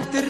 Sentir